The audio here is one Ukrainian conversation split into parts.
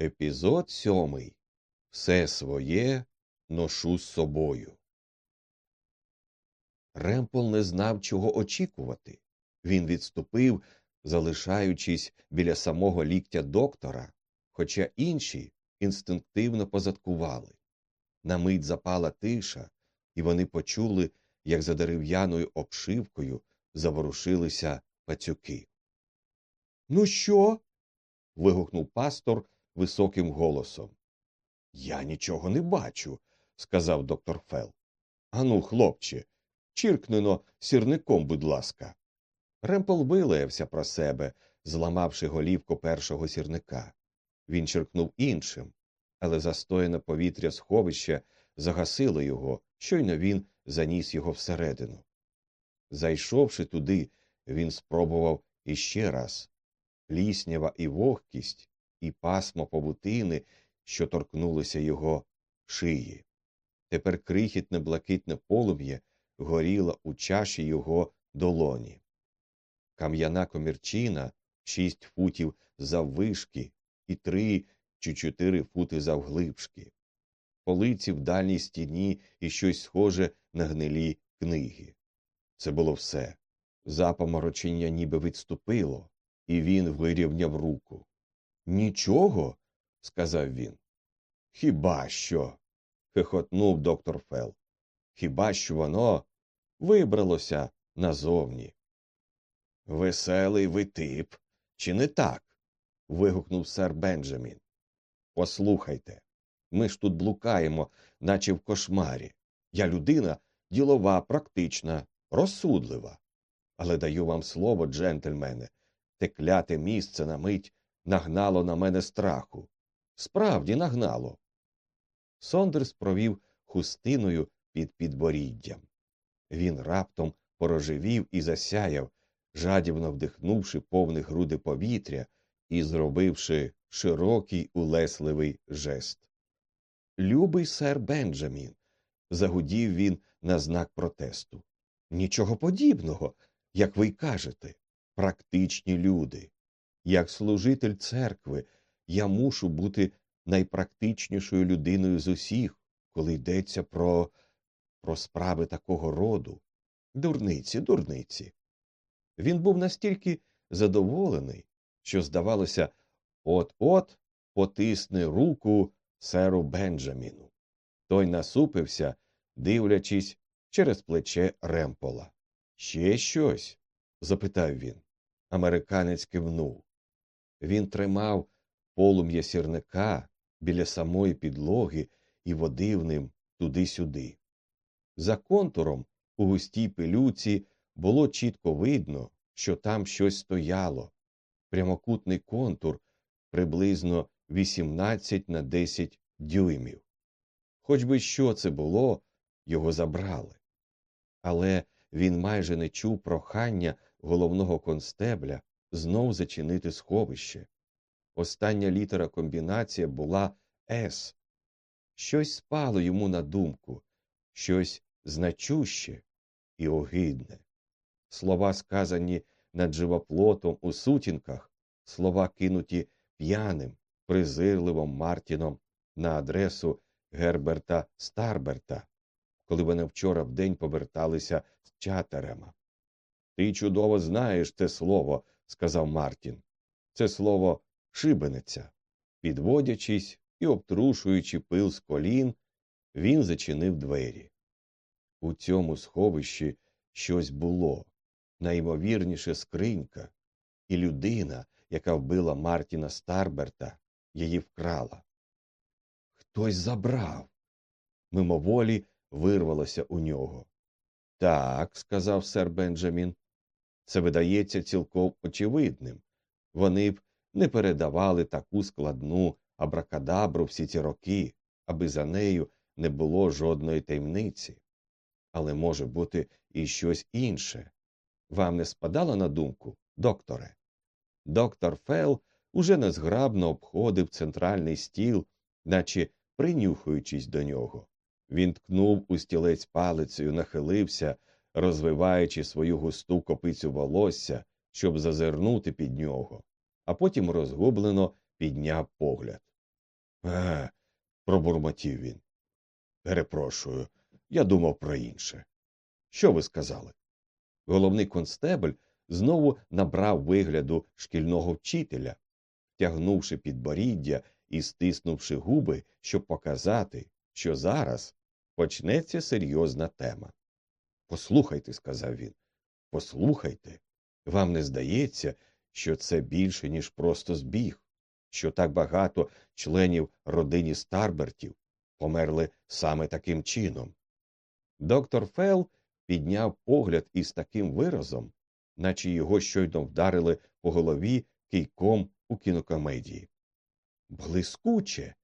Епізод сьомий. Все своє ношу з собою. Ремпол не знав, чого очікувати. Він відступив, залишаючись біля самого ліктя доктора, хоча інші інстинктивно позадкували. На мить запала тиша, і вони почули, як за дерев'яною обшивкою заворушилися пацюки. Ну що? вигукнув пастор високим голосом. Я нічого не бачу, сказав доктор Фел. Ану, хлопче, чиркнено сірником, будь ласка. Ремпл вилаявся про себе, зламавши голівку першого сірника. Він черкнув іншим, але застояне повітря сховища загасило його, щойно він заніс його всередину. Зайшовши туди, він спробував іще раз. Пліснява і вогкість, і пасмо павутини, що торкнулося його шиї. Тепер крихітне блакитне полум'я горіло у чаші його долоні. Кам'яна комірчина шість футів заввишки і три чи чотири фути завглибшки. Полиці в дальній стіні і щось схоже на гнилі книги. Це було все. Запоморочення ніби відступило, і він вирівняв руку. Нічого, сказав він. Хіба що? хихотнув доктор Фел. Хіба що воно вибралося назовні? Веселий ви тип, чи не так? вигукнув сер Бенджамін. Послухайте, ми ж тут блукаємо, наче в кошмарі. Я людина ділова, практична, розсудлива. Але даю вам слово, джентльмене, те кляте місце на мить нагнало на мене страху. Справді нагнало. Сондерс провів хустиною під підборіддям. Він раптом порожевів і засяяв, жадібно вдихнувши повне груди повітря і зробивши широкий улесливий жест. Любий сер Бенджамін, загудів він на знак протесту. Нічого подібного, як ви й кажете, практичні люди. Як служитель церкви я мушу бути найпрактичнішою людиною з усіх, коли йдеться про про справи такого роду. Дурниці, дурниці. Він був настільки задоволений, що, здавалося, от-от потисне руку серу Бенджаміну. Той насупився, дивлячись через плече Ремпола. Ще щось? запитав він. Американець кивнув. Він тримав полум'я сірника біля самої підлоги і водив ним туди-сюди. За контуром у густій пилюці було чітко видно, що там щось стояло прямокутний контур приблизно 18 на 10 дюймів. Хоч би що це було, його забрали. Але він майже не чув прохання головного констебля знов зачинити сховище. Остання літера комбінація була С. Щось спало йому на думку, щось значуще і огидне. Слова, сказані над живоплотом у сутінках, слова кинуті п'яним, презирливим Мартіном на адресу Герберта Старберта, коли вони вчора вдень поверталися з чатерема. Ти чудово знаєш це слово, сказав Мартін. Це слово шибениця. Підводячись і обтрушуючи пил з колін, він зачинив двері. У цьому сховищі щось було найімовірніше скринька, і людина, яка вбила Мартіна Старберта, її вкрала. Хтось забрав. Мимоволі вирвалося у нього. Так, сказав сер Бенджамін, це видається цілком очевидним. Вони б не передавали таку складну абракадабру всі ці роки, аби за нею не було жодної таємниці. Але може бути і щось інше. Вам не спадало на думку, докторе? Доктор Фел уже незграбно обходив центральний стіл, наче принюхуючись до нього. Він ткнув у стілець палицею, нахилився, розвиваючи свою густу копицю волосся, щоб зазирнути під нього, а потім розгублено підняв погляд. Е, пробурмотів він. Перепрошую, я думав про інше. Що ви сказали? Головний констебль знову набрав вигляду шкільного вчителя, тягнувши підборіддя і стиснувши губи, щоб показати, що зараз почнеться серйозна тема. Послухайте, сказав він, послухайте. Вам не здається, що це більше, ніж просто збіг, що так багато членів родині Старбертів померли саме таким чином. Доктор Фелл підняв погляд із таким виразом, наче його щойно вдарили по голові кийком у кінокомедії. Блискуче,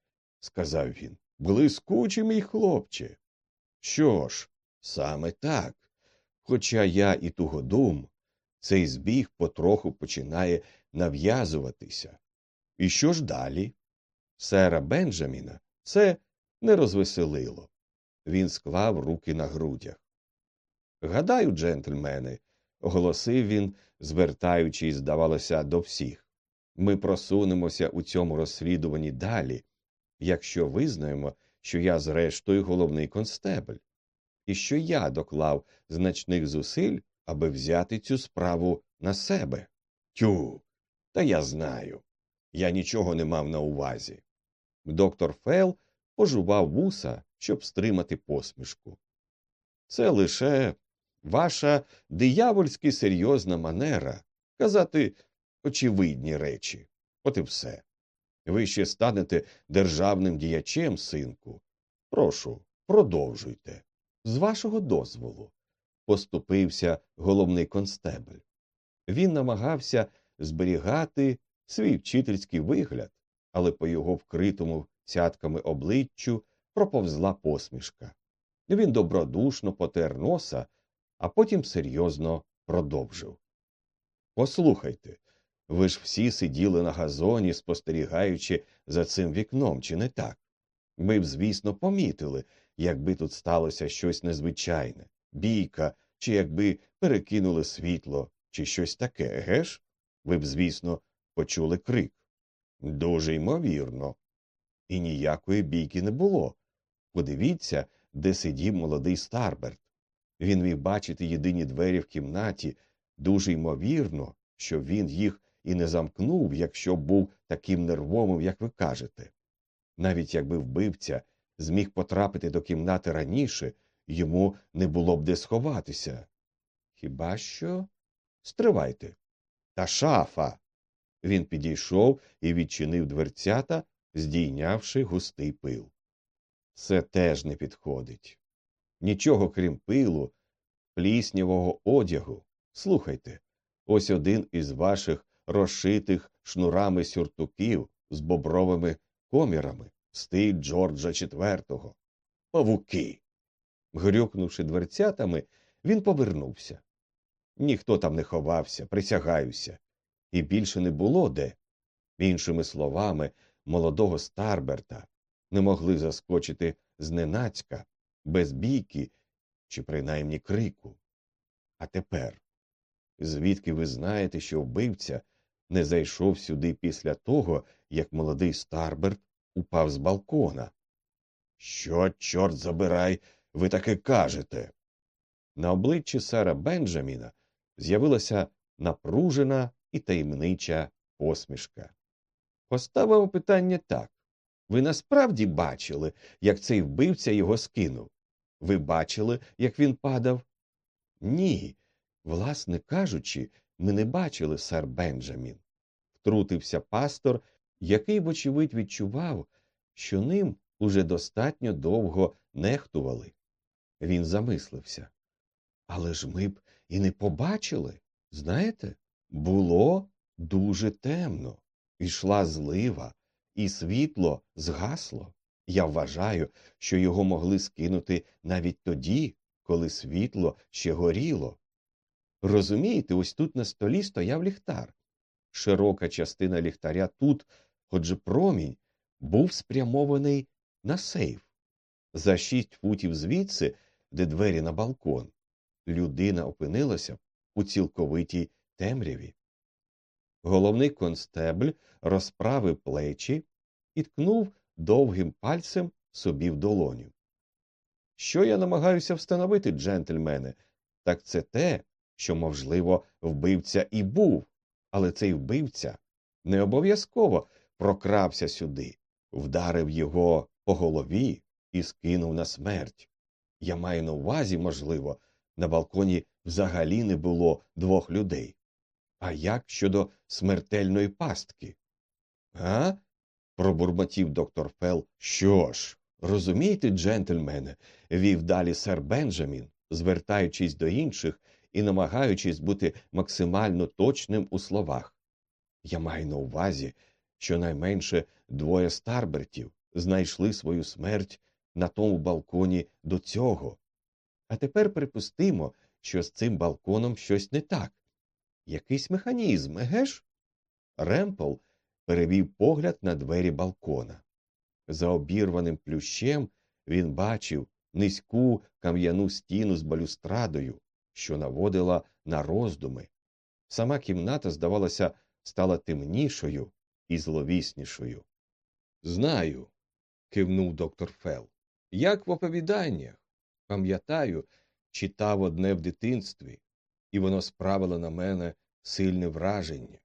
сказав він, блискуче, мій хлопче. Що ж, саме так. Хоча я і тугодум, цей збіг потроху починає нав'язуватися. І що ж далі? Сера Бенджаміна це не розвеселило. Він склав руки на грудях. Гадаю, джентльмени, оголосив він, звертаючись, здавалося, до всіх. Ми просунемося у цьому розслідуванні далі, якщо визнаємо, що я, зрештою, головний констебель, і що я доклав значних зусиль, аби взяти цю справу на себе. Тю, та я знаю. Я нічого не мав на увазі. Доктор Фел пожував вуса, щоб стримати посмішку. Це лише ваша диявольськи серйозна манера казати очевидні речі. От і все. Ви ще станете державним діячем, синку. Прошу, продовжуйте. З вашого дозволу, поступився головний констебль. Він намагався зберігати свій вчительський вигляд, але по його вкритому цятками обличчю проповзла посмішка. Він добродушно потер носа, а потім серйозно продовжив. Послухайте, ви ж всі сиділи на газоні, спостерігаючи за цим вікном, чи не так? Ми б, звісно, помітили, якби тут сталося щось незвичайне, бійка, чи якби перекинули світло, чи щось таке, геш? Ви б, звісно, почули крик. Дуже ймовірно. І ніякої бійки не було. Подивіться, де сидів молодий Старберт. Він міг бачити єдині двері в кімнаті, дуже ймовірно, що він їх і не замкнув, якщо був таким нервовим, як ви кажете. Навіть якби вбивця зміг потрапити до кімнати раніше, йому не було б де сховатися. Хіба що? Стривайте. Та шафа. Він підійшов і відчинив дверцята, здійнявши густий пил. Це теж не підходить. Нічого крім пилу, пліснявого одягу. Слухайте, ось один із ваших розшитих шнурами сюртуків з бобровими комірами, стиль Джорджа IV. Павуки. Грюкнувши дверцятами, він повернувся. Ніхто там не ховався, присягаюся, і більше не було де. Іншими словами, молодого Старберта не могли заскочити зненацька, без бійки чи принаймні крику. А тепер, звідки ви знаєте, що вбивця не зайшов сюди після того, як молодий Старберт упав з балкона? Що, чорт забирай, ви таке кажете? На обличчі Сара Бенджаміна з'явилася напружена і таємнича посмішка. Поставимо питання так ви насправді бачили, як цей вбивця його скинув? Ви бачили, як він падав? Ні. Власне кажучи, ми не бачили, сер Бенджамін. Втрутився пастор, який, вочевидь, відчував, що ним уже достатньо довго нехтували. Він замислився. Але ж ми б і не побачили. Знаєте, було дуже темно, ішла злива, і світло згасло. Я вважаю, що його могли скинути навіть тоді, коли світло ще горіло. Розумієте, ось тут на столі стояв ліхтар. Широка частина ліхтаря тут, отже промінь, був спрямований на сейф. За шість футів звідси, де двері на балкон, людина опинилася у цілковитій темряві. Головний констебль розправив плечі і ткнув довгим пальцем собі в долоню. Що я намагаюся встановити, джентльмене, так це те, що, можливо, вбивця і був, але цей вбивця не обов'язково прокрався сюди, вдарив його по голові і скинув на смерть. Я маю на увазі, можливо, на балконі взагалі не було двох людей. А як щодо смертельної пастки? А? пробурмотів доктор Фел. Що ж, розумієте, джентльмене, вів далі сер Бенджамін, звертаючись до інших і намагаючись бути максимально точним у словах. Я маю на увазі, що найменше двоє старбертів знайшли свою смерть на тому балконі до цього. А тепер припустимо, що з цим балконом щось не так. Якийсь механізм, еге ж? Ремпл перевів погляд на двері балкона. За обірваним плющем він бачив низьку кам'яну стіну з балюстрадою, що наводила на роздуми. Сама кімната, здавалося, стала темнішою і зловіснішою. Знаю, кивнув доктор Фел. Як в оповіданнях. Пам'ятаю, читав одне в дитинстві, і воно справило на мене сильне враження.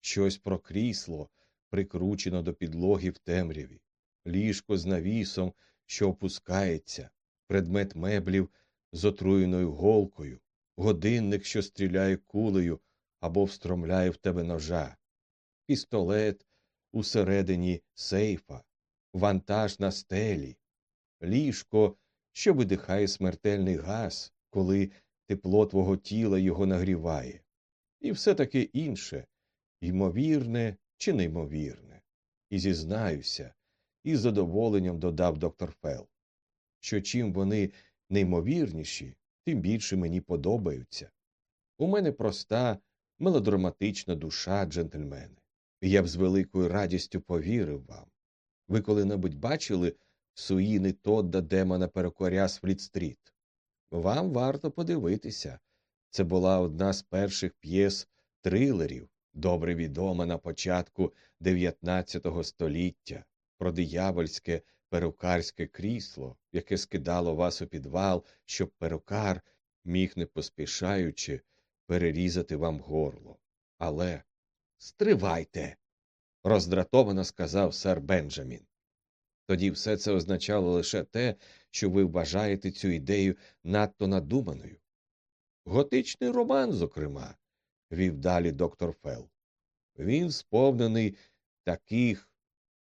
Щось про крісло, прикручено до підлоги в темряві, ліжко з навісом, що опускається, предмет меблів з отруєною голкою, годинник, що стріляє кулею або встромляє в тебе ножа, пістолет усередині сейфа, вантаж на стелі, ліжко, що видихає смертельний газ, коли тепло твого тіла його нагріває, і все таке інше, ймовірне чи неймовірне. І зізнаюся, із задоволенням додав доктор Фел, що чим вони неймовірніші, тим більше мені подобаються. У мене проста, мелодраматична душа, джентльмени. Я б з великою радістю повірив вам. Ви коли-небудь бачили Суїни Тодда Демона перекоря з Фліт-стріт? Вам варто подивитися. Це була одна з перших п'єс трилерів, добре відома на початку XIX століття, про диявольське перукарське крісло, яке скидало вас у підвал, щоб перукар міг, не поспішаючи, перерізати вам горло. Але стривайте. роздратовано сказав сер Бенджамін. Тоді все це означало лише те, що ви вважаєте цю ідею надто надуманою. Готичний роман, зокрема, вів далі доктор Фел. Він сповнений таких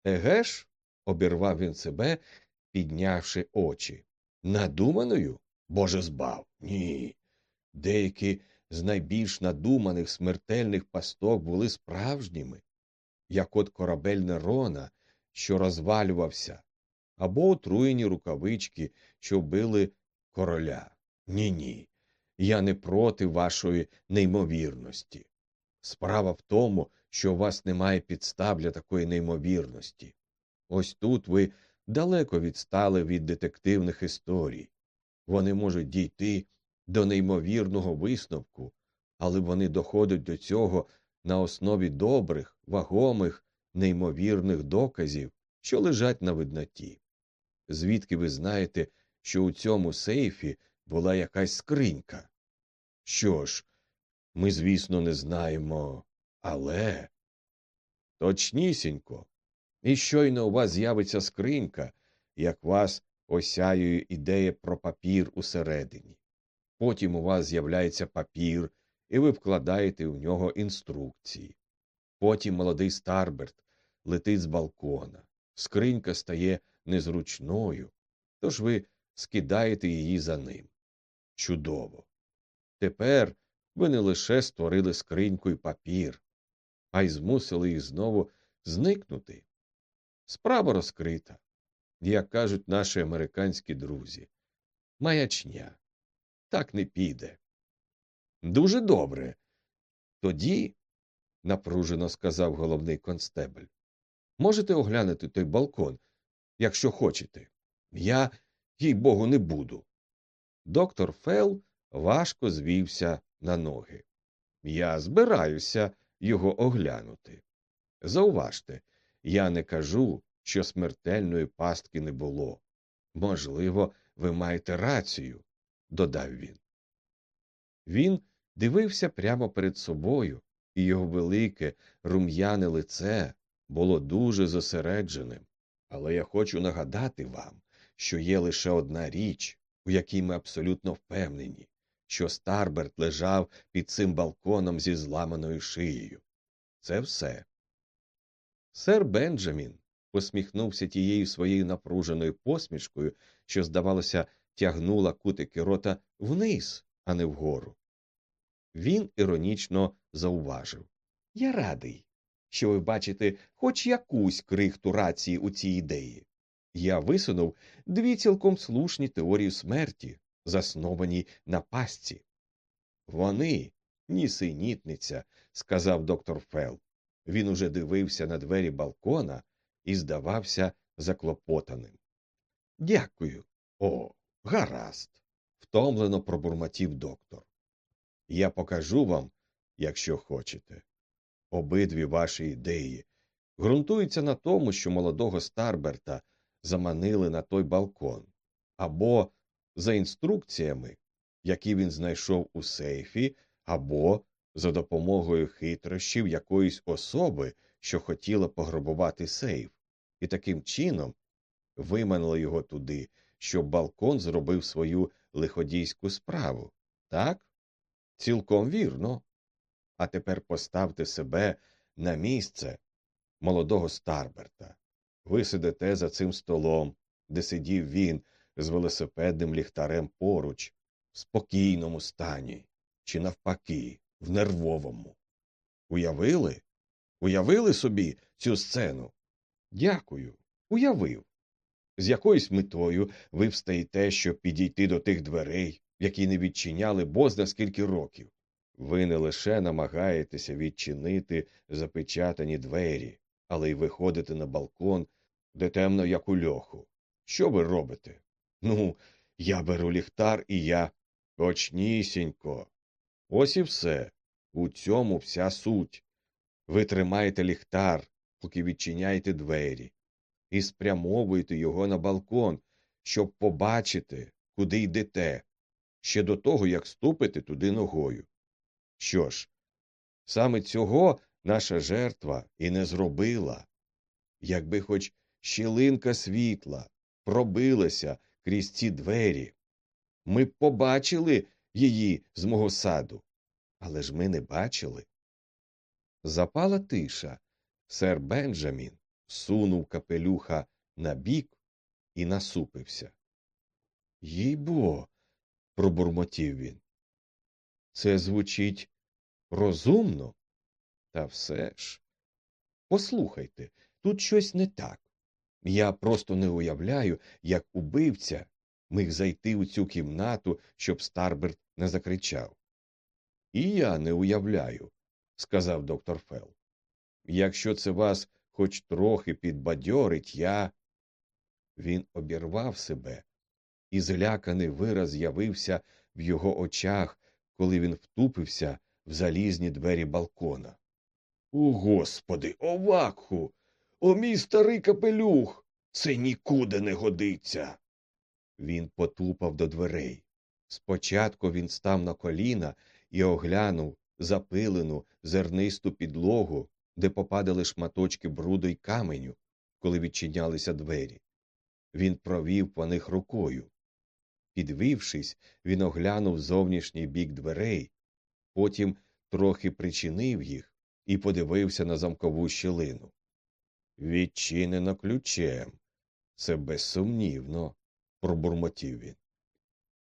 еге ж? обірвав він себе, піднявши очі. Надуманою? Боже збав. Ні. Деякі з найбільш надуманих смертельних пасток були справжніми, як от корабель Нерона, що розвалювався, або отруєні рукавички, що вбили короля. Ні, ні. Я не проти вашої неймовірності. Справа в тому, що у вас немає підстав для такої неймовірності. Ось тут ви далеко відстали від детективних історій. Вони можуть дійти до неймовірного висновку, але вони доходять до цього на основі добрих, вагомих, неймовірних доказів, що лежать на видноті. Звідки ви знаєте, що у цьому сейфі була якась скринька? Що ж, ми, звісно, не знаємо, але. Точнісінько. І щойно у вас з'явиться скринька, як вас осяює ідея про папір усередині. Потім у вас з'являється папір, і ви вкладаєте в нього інструкції. Потім молодий Старберт летить з балкона. Скринька стає незручною, тож ви скидаєте її за ним. Чудово. Тепер ви не лише створили скриньку і папір, а й змусили їх знову зникнути. Справа розкрита, як кажуть наші американські друзі. Маячня. Так не піде. Дуже добре. Тоді, напружено сказав головний констебель, можете оглянути той балкон, якщо хочете. Я, їй богу, не буду. Доктор Фел важко звівся на ноги. Я збираюся його оглянути. Зауважте, я не кажу, що смертельної пастки не було. Можливо, ви маєте рацію, додав він. Він дивився прямо перед собою, і його велике рум'яне лице було дуже зосередженим. Але я хочу нагадати вам, що є лише одна річ, у якій ми абсолютно впевнені, що Старберт лежав під цим балконом зі зламаною шиєю. Це все. Сер Бенджамін посміхнувся тією своєю напруженою посмішкою, що, здавалося, тягнула кутики рота вниз, а не вгору. Він іронічно зауважив Я радий, що ви бачите хоч якусь крихту рації у цій ідеї. Я висунув дві цілком слушні теорії смерті, засновані на пастці. Вони нісенітниця, сказав доктор Фелл. Він уже дивився на двері балкона і здавався заклопотаним. Дякую. О, гаразд. втомлено пробурмотів доктор. Я покажу вам, якщо хочете. Обидві ваші ідеї ґрунтуються на тому, що молодого Старберта заманили на той балкон, або за інструкціями, які він знайшов у сейфі, або за допомогою хитрощів якоїсь особи, що хотіла пограбувати сейф, і таким чином виманили його туди, щоб балкон зробив свою лиходійську справу. Так? Цілком вірно. А тепер поставте себе на місце молодого Старберта. Ви сидите за цим столом, де сидів він з велосипедним ліхтарем поруч, в спокійному стані, чи навпаки, в нервовому. Уявили? Уявили собі цю сцену? Дякую. Уявив. З якоюсь метою ви встаєте, щоб підійти до тих дверей, які не відчиняли бозна скільки років. Ви не лише намагаєтеся відчинити запечатані двері, але й виходите на балкон, де темно, як у льоху. Що ви робите? Ну, я беру ліхтар, і я точнісінько. Ось і все. У цьому вся суть. Ви тримаєте ліхтар, поки відчиняєте двері, і спрямовуєте його на балкон, щоб побачити, куди йдете, ще до того, як ступите туди ногою. Що ж, саме цього наша жертва і не зробила. Якби хоч щілинка світла пробилася крізь ці двері, ми б побачили її з мого саду. Але ж ми не бачили. Запала тиша. Сер Бенджамін сунув капелюха на бік і насупився. Їй бо, пробурмотів він. Це звучить розумно? Та все ж. Послухайте, тут щось не так. Я просто не уявляю, як убивця міг зайти у цю кімнату, щоб Старберт не закричав. І я не уявляю, сказав доктор Фелл. Якщо це вас хоч трохи підбадьорить, я. Він обірвав себе, і зляканий вираз з'явився в його очах, коли він втупився в залізні двері балкона. О, господи, о вакху! О, мій старий капелюх! Це нікуди не годиться. Він потупав до дверей. Спочатку він став на коліна і оглянув запилену зернисту підлогу, де попадали шматочки бруду й каменю, коли відчинялися двері. Він провів по них рукою. Підвівшись, він оглянув зовнішній бік дверей, потім трохи причинив їх і подивився на замкову щілину. Відчинено ключем. Це безсумнівно, пробурмотів він.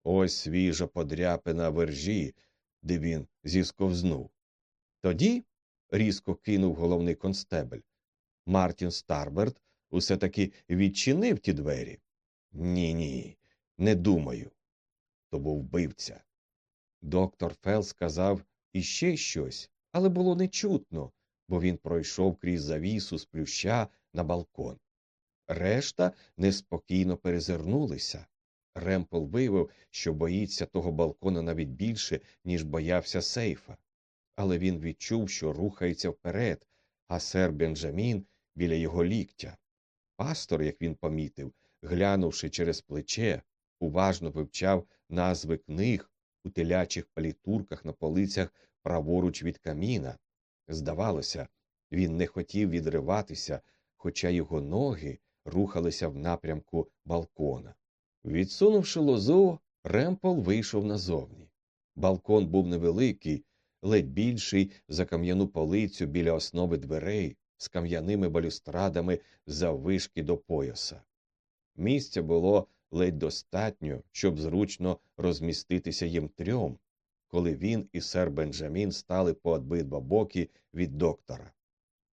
Ось свіжа подряпина вержі, де він зісковзнув. Тоді, різко кинув головний констебель, Мартін Старберт усе таки відчинив ті двері. Ні, ні, не думаю. То був вбивця. Доктор Фел сказав іще щось, але було нечутно, бо він пройшов крізь завісу з плюща на балкон. Решта неспокійно перезирнулися. Ремпл виявив, що боїться того балкона навіть більше, ніж боявся сейфа. Але він відчув, що рухається вперед, а сер Бенджамін біля його ліктя. Пастор, як він помітив, глянувши через плече, уважно вивчав назви книг у телячих палітурках на полицях праворуч від каміна. Здавалося, він не хотів відриватися, хоча його ноги рухалися в напрямку балкона. Відсунувши лозу, Ремпол вийшов назовні. Балкон був невеликий, ледь більший за кам'яну полицю біля основи дверей з кам'яними балюстрадами заввишки до пояса. Місця було ледь достатньо, щоб зручно розміститися їм трьом, коли він і сер Бенджамін стали по обидва боки від доктора.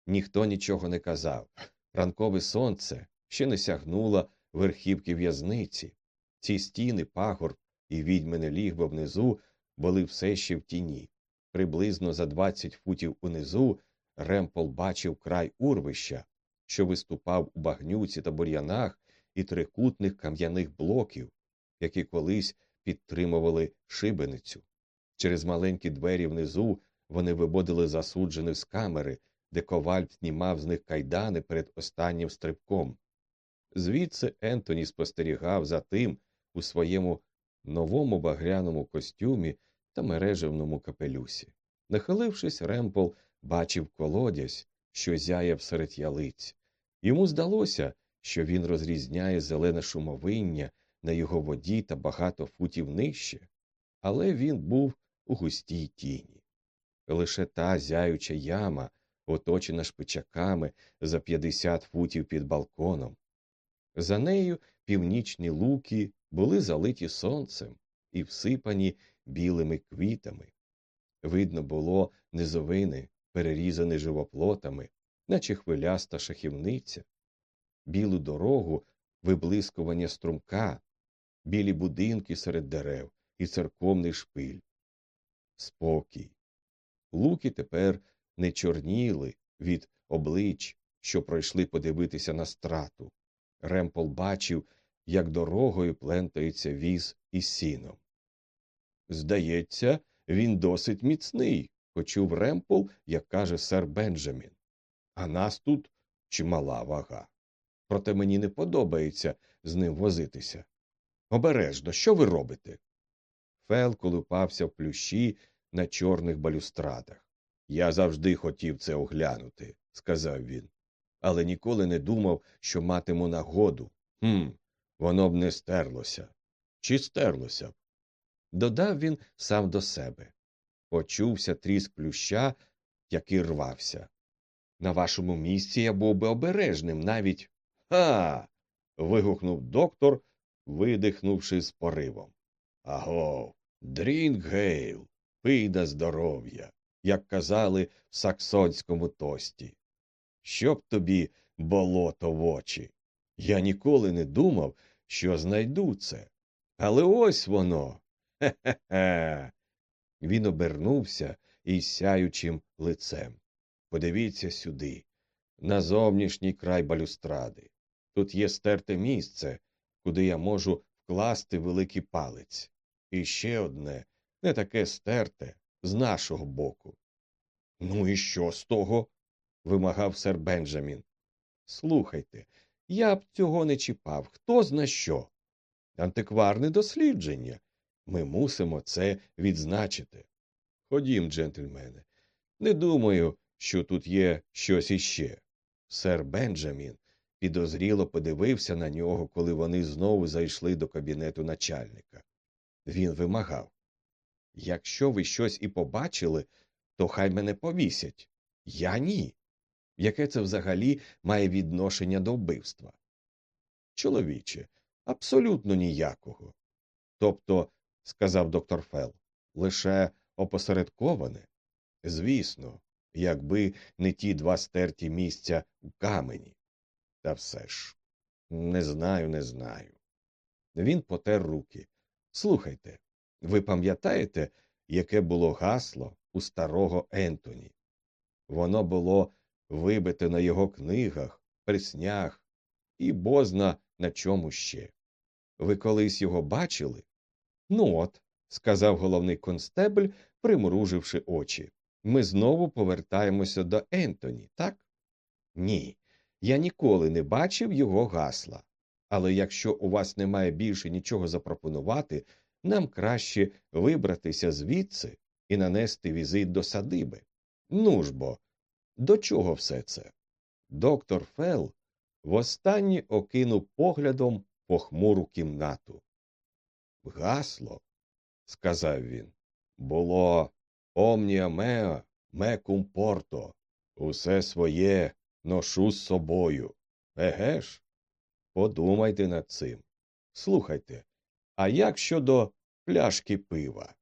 Ніхто нічого не казав. Ранкове сонце ще не сягнуло верхівки в'язниці. Ці стіни, пагорб і відьмине лігво внизу були все ще в тіні. Приблизно за двадцять футів унизу Ремпол бачив край урвища, що виступав у багнюці та бур'янах і трикутних кам'яних блоків, які колись підтримували шибеницю. Через маленькі двері внизу вони виводили засуджених з камери, де коваль знімав з них кайдани перед останнім стрибком. Звідси Ентоні спостерігав за тим у своєму новому багряному костюмі та мережевному капелюсі. Нахилившись, Ремпл бачив колодязь, що зяяв серед ялиць. Йому здалося, що він розрізняє зелене шумовиння на його воді та багато футів нижче, але він був у густій тіні. Лише та зяюча яма, оточена шпичаками за 50 футів під балконом. За нею північні луки були залиті сонцем і всипані білими квітами. Видно було низовини, перерізані живоплотами, наче хвиляста шахівниця, білу дорогу, виблискування струмка, білі будинки серед дерев і церковний шпиль. Спокій. Луки тепер не чорніли від облич, що пройшли подивитися на страту. Ремпол бачив, як дорогою плентається віз із сіном. Здається, він досить міцний, почув Ремпол, як каже сер Бенджамін. А нас тут чимала вага. Проте мені не подобається з ним возитися. Обережно, що ви робите? Фел колупався в плющі на чорних балюстрадах. Я завжди хотів це оглянути, сказав він, але ніколи не думав, що матиму нагоду. Хм, воно б не стерлося. Чи стерлося б? Додав він сам до себе. Почувся тріск плюща, який рвався. На вашому місці я був би обережним навіть. Ха. вигукнув доктор, видихнувши з поривом. Аго, drink hael, пий на здоров'я, як казали в саксонському тості. Щоб тобі болото в очі. Я ніколи не думав, що знайду це. Але ось воно. Хе-хе-хе. Він обернувся із сяючим лицем. Подивіться сюди, на зовнішній край балюстради. Тут є стерте місце, куди я можу вкласти великий палець. І ще одне, не таке стерте, з нашого боку. Ну і що з того? вимагав сер Бенджамін. Слухайте, я б цього не чіпав. Хто зна що? Антикварне дослідження. Ми мусимо це відзначити. Ходім, джентльмени. Не думаю, що тут є щось іще. Сер Бенджамін підозріло подивився на нього, коли вони знову зайшли до кабінету начальника. Він вимагав Якщо ви щось і побачили, то хай мене повісять. Я ні. Яке це взагалі має відношення до вбивства? Чоловіче, абсолютно ніякого. Тобто, сказав доктор Фел, лише опосередковане. Звісно, якби не ті два стерті місця у камені. Та все ж, не знаю, не знаю. Він потер руки. Слухайте, ви пам'ятаєте, яке було гасло у старого Ентоні? Воно було вибите на його книгах, преснях і бозна на чому ще. Ви колись його бачили? Ну от, сказав головний констебль, примруживши очі. Ми знову повертаємося до Ентоні, так? Ні. Я ніколи не бачив його гасла. Але якщо у вас немає більше нічого запропонувати, нам краще вибратися звідси і нанести візит до садиби. Ну ж бо, до чого все це? Доктор Фел востаннє окинув поглядом похмуру кімнату. Гасло, сказав він, було омнія меа мекум порто. Усе своє ношу з собою. Еге ж? Подумайте над цим. Слухайте, а як щодо пляшки пива?